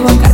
boca.